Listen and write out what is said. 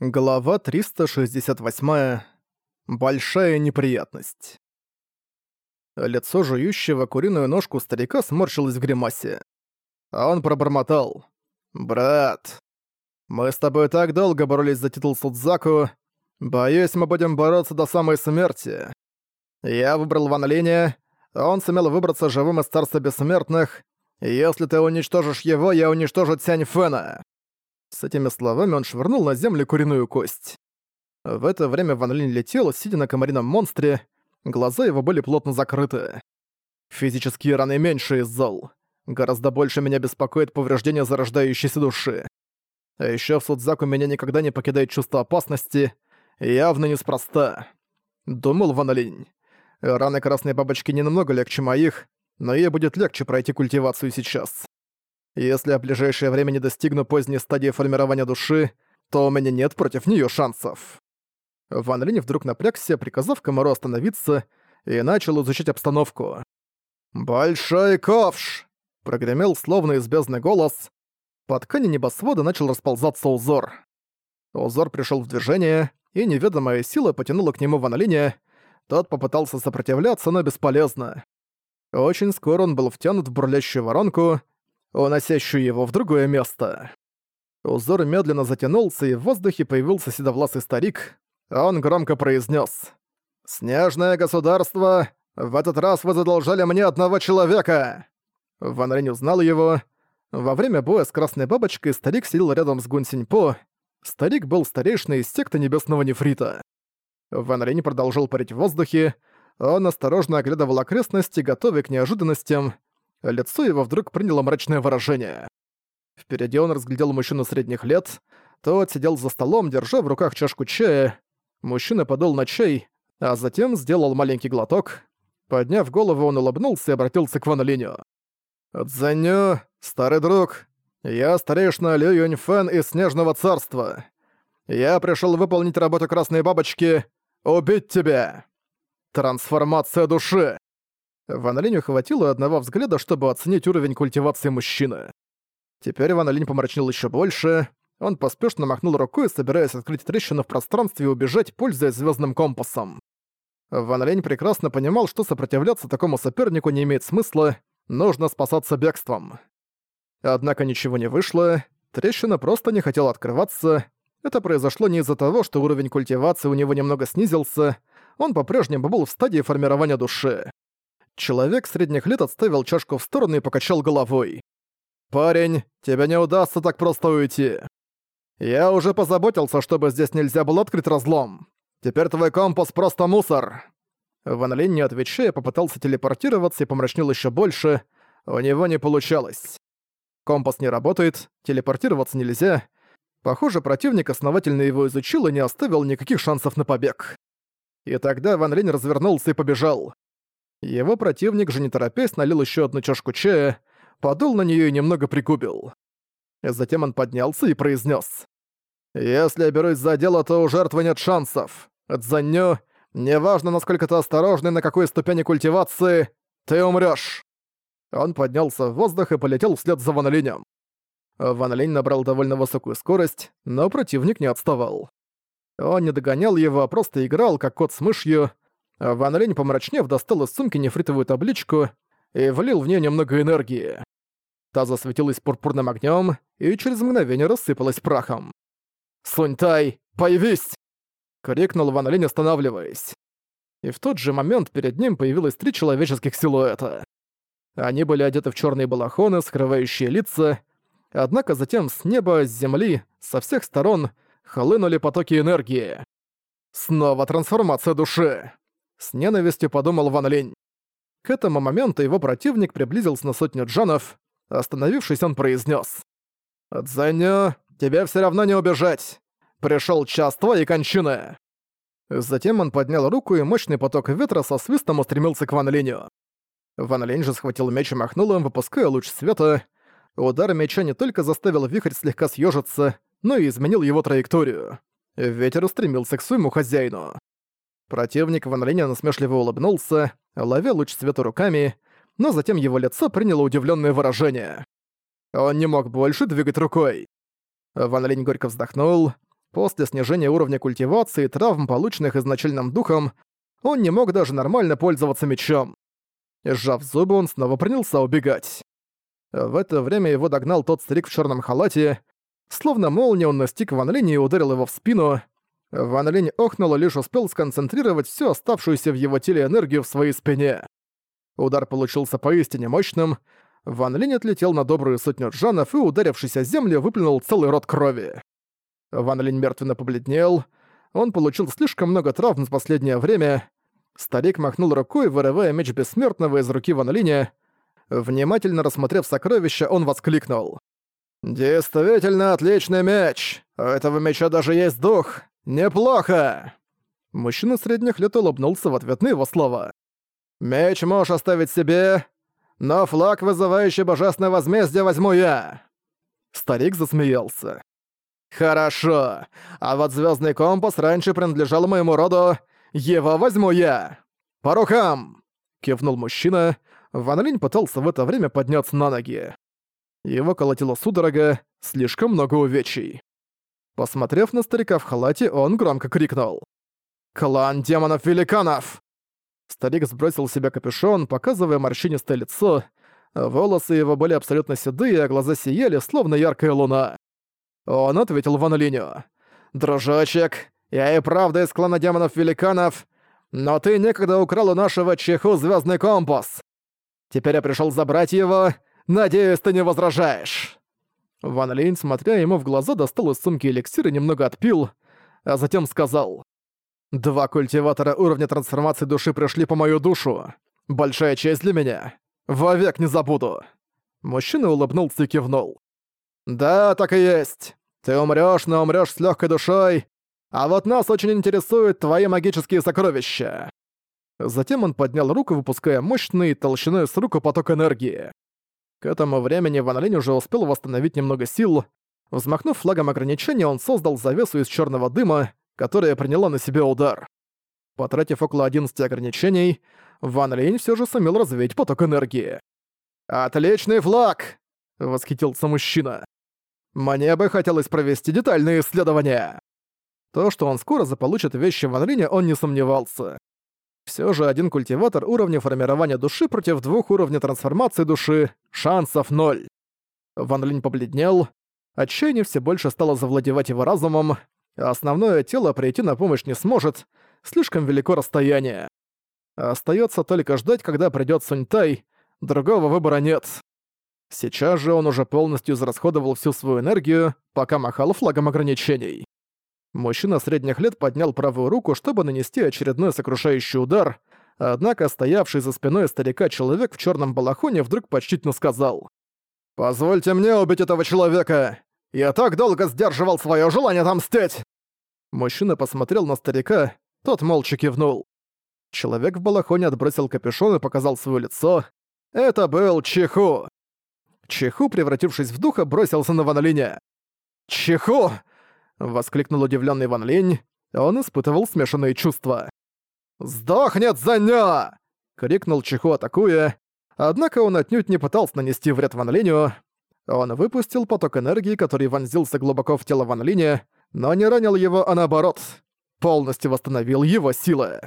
Глава 368. Большая неприятность. Лицо жующего куриную ножку старика сморщилось в гримасе. А он пробормотал. «Брат, мы с тобой так долго боролись за титул Судзаку. Боюсь, мы будем бороться до самой смерти. Я выбрал Ван Линя, он сумел выбраться живым из Царства Бессмертных. Если ты уничтожишь его, я уничтожу Цянь Фэна». С этими словами он швырнул на землю куриную кость. В это время Ван Линь летел, сидя на комарином монстре, глаза его были плотно закрыты. Физические раны меньше из зол. Гораздо больше меня беспокоит повреждение зарождающейся души. А ещё в Судзаку меня никогда не покидает чувство опасности, явно неспроста. Думал Ван Линь. Раны красной бабочки не намного легче моих, но ей будет легче пройти культивацию сейчас. Если я в ближайшее время не достигну поздней стадии формирования души, то у меня нет против неё шансов». Ван Линь вдруг напрягся, приказав комару остановиться, и начал изучить обстановку. «Большой ковш!» — прогремел словно избезный голос. По ткани небосвода начал расползаться узор. Узор пришёл в движение, и неведомая сила потянула к нему Ван Линя. Тот попытался сопротивляться, но бесполезно. Очень скоро он был втянут в бурлящую воронку, уносящую его в другое место. Узор медленно затянулся, и в воздухе появился седовласый старик, он громко произнес: «Снежное государство, в этот раз вы задолжали мне одного человека!» Ван Рень узнал его. Во время боя с Красной Бабочкой старик сидел рядом с Гун Синьпо. Старик был старейшиной из секты Небесного Нефрита. Ван Рень продолжил парить в воздухе, он осторожно оглядывал окрестности, готовый к неожиданностям, лицо его вдруг приняло мрачное выражение. Впереди он разглядел мужчину средних лет, тот сидел за столом, держа в руках чашку чая. Мужчина подул на чай, а затем сделал маленький глоток. Подняв голову, он улыбнулся и обратился к Ван Линю. «Цзэню, старый друг, я старейшина Лю Юньфэн из Снежного Царства. Я пришел выполнить работу Красной Бабочки — убить тебя! Трансформация души!» Ван Линю хватило одного взгляда, чтобы оценить уровень культивации мужчины. Теперь Ван Линь помрачнел еще больше. Он поспешно махнул рукой, собираясь открыть трещину в пространстве и убежать, пользуясь звездным компасом. Ван Линь прекрасно понимал, что сопротивляться такому сопернику не имеет смысла, нужно спасаться бегством. Однако ничего не вышло, трещина просто не хотела открываться. Это произошло не из-за того, что уровень культивации у него немного снизился, он по-прежнему был в стадии формирования души. Человек средних лет отставил чашку в сторону и покачал головой. «Парень, тебе не удастся так просто уйти. Я уже позаботился, чтобы здесь нельзя было открыть разлом. Теперь твой компас просто мусор». Ван Линь, не отвечая, попытался телепортироваться и помрачнел еще больше. У него не получалось. Компас не работает, телепортироваться нельзя. Похоже, противник основательно его изучил и не оставил никаких шансов на побег. И тогда Ван Линь развернулся и побежал. Его противник же не торопясь налил еще одну чашку чая, подул на нее и немного пригубил. Затем он поднялся и произнес: «Если я берусь за дело, то у жертвы нет шансов. Цзанью, неважно, насколько ты осторожный, на какой ступени культивации, ты умрёшь». Он поднялся в воздух и полетел вслед за Ван Линем. Набрал довольно высокую скорость, но противник не отставал. Он не догонял его, а просто играл, как кот с мышью, Ван Линь, помрачнев, достал из сумки нефритовую табличку и влил в нее немного энергии. Та засветилась пурпурным огнем и через мгновение рассыпалась прахом. «Суньтай, появись!» — крикнул Ван Линь, останавливаясь. И в тот же момент перед ним появилось три человеческих силуэта. Они были одеты в черные балахоны, скрывающие лица, однако затем с неба, с земли, со всех сторон хлынули потоки энергии. Снова трансформация души. С ненавистью подумал Ван Линь. К этому моменту его противник приблизился на сотню джанов. Остановившись, он произнес: «Дзэню, тебе все равно не убежать. Пришел час твоей кончины». Затем он поднял руку, и мощный поток ветра со свистом устремился к Ван Линю. Ван Линь же схватил меч и махнул им, выпуская луч света. Удар меча не только заставил вихрь слегка съежиться, но и изменил его траекторию. Ветер устремился к своему хозяину. Противник Ван Линя насмешливо улыбнулся, ловя луч света руками, но затем его лицо приняло удивленное выражение. Он не мог больше двигать рукой. Ван Линь горько вздохнул. После снижения уровня культивации и травм, полученных изначальным духом, он не мог даже нормально пользоваться мечом. Сжав зубы, он снова принялся убегать. В это время его догнал тот старик в черном халате. Словно молния он настиг Ван Линь и ударил его в спину. Ван Линь охнул и лишь успел сконцентрировать всю оставшуюся в его теле энергию в своей спине. Удар получился поистине мощным. Ван Линь отлетел на добрую сотню джанов и, ударившись о землю, выплюнул целый рот крови. Ван Линь мертвенно побледнел. Он получил слишком много травм в последнее время. Старик махнул рукой, вырывая меч бессмертного из руки Ван Линя. Внимательно рассмотрев сокровища, он воскликнул. «Действительно отличный меч! У этого меча даже есть дух! Неплохо!» Мужчина средних лет улыбнулся в ответ на его слова. «Меч можешь оставить себе, но флаг, вызывающий божественное возмездие, возьму я!» Старик засмеялся. «Хорошо, а вот звездный компас раньше принадлежал моему роду, его возьму я! По рукам!» Кивнул мужчина, Ван Линь пытался в это время подняться на ноги. Его колотило судорога, слишком много увечий. Посмотрев на старика в халате, он громко крикнул. «Клан демонов-великанов!» Старик сбросил с себя капюшон, показывая морщинистое лицо. Волосы его были абсолютно седые, а глаза сияли, словно яркая луна. Он ответил Ван Линю. «Дружочек, я и правда из клана демонов-великанов, но ты некогда украл у нашего чеху звездный компас. Теперь я пришел забрать его. Надеюсь, ты не возражаешь». Ван Линь, смотря ему в глаза, достал из сумки эликсир и немного отпил, а затем сказал. «Два культиватора уровня трансформации души пришли по мою душу. Большая честь для меня. Вовек не забуду». Мужчина улыбнулся и кивнул. «Да, так и есть. Ты умрёшь, но умрёшь с лёгкой душой. А вот нас очень интересуют твои магические сокровища». Затем он поднял руку, выпуская мощный, толщиной с руку поток энергии. К этому времени Ван Линь уже успел восстановить немного сил. Взмахнув флагом ограничения, он создал завесу из черного дыма, которая приняла на себя удар. Потратив около 11 ограничений, Ван Линь все же сумел развеять поток энергии. «Отличный флаг!» — восхитился мужчина. «Мне бы хотелось провести детальные исследования!» То, что он скоро заполучит вещи Ван Линя, он не сомневался. Все же один культиватор уровня формирования души против двух уровней трансформации души — шансов ноль. Ван Линь побледнел, отчаяние все больше стало завладевать его разумом, основное тело прийти на помощь не сможет, слишком велико расстояние. Остается только ждать, когда придёт Суньтай, другого выбора нет. Сейчас же он уже полностью израсходовал всю свою энергию, пока махал флагом ограничений. Мужчина средних лет поднял правую руку, чтобы нанести очередной сокрушающий удар, однако стоявший за спиной старика человек в черном балахоне вдруг почтительно сказал. «Позвольте мне убить этого человека! Я так долго сдерживал свое желание отомстить!» Мужчина посмотрел на старика, тот молча кивнул. Человек в балахоне отбросил капюшон и показал свое лицо. Это был Чиху. Чиху, превратившись в духа, бросился на Ван Линя. «Чиху!» Воскликнул удивленный Ван Линь. Он испытывал смешанные чувства. «Сдохнет за нё!» — крикнул Чиху, атакуя. Однако он отнюдь не пытался нанести вред Ван Линю. Он выпустил поток энергии, который вонзился глубоко в тело Ван Линя, но не ранил его, а наоборот, полностью восстановил его силы.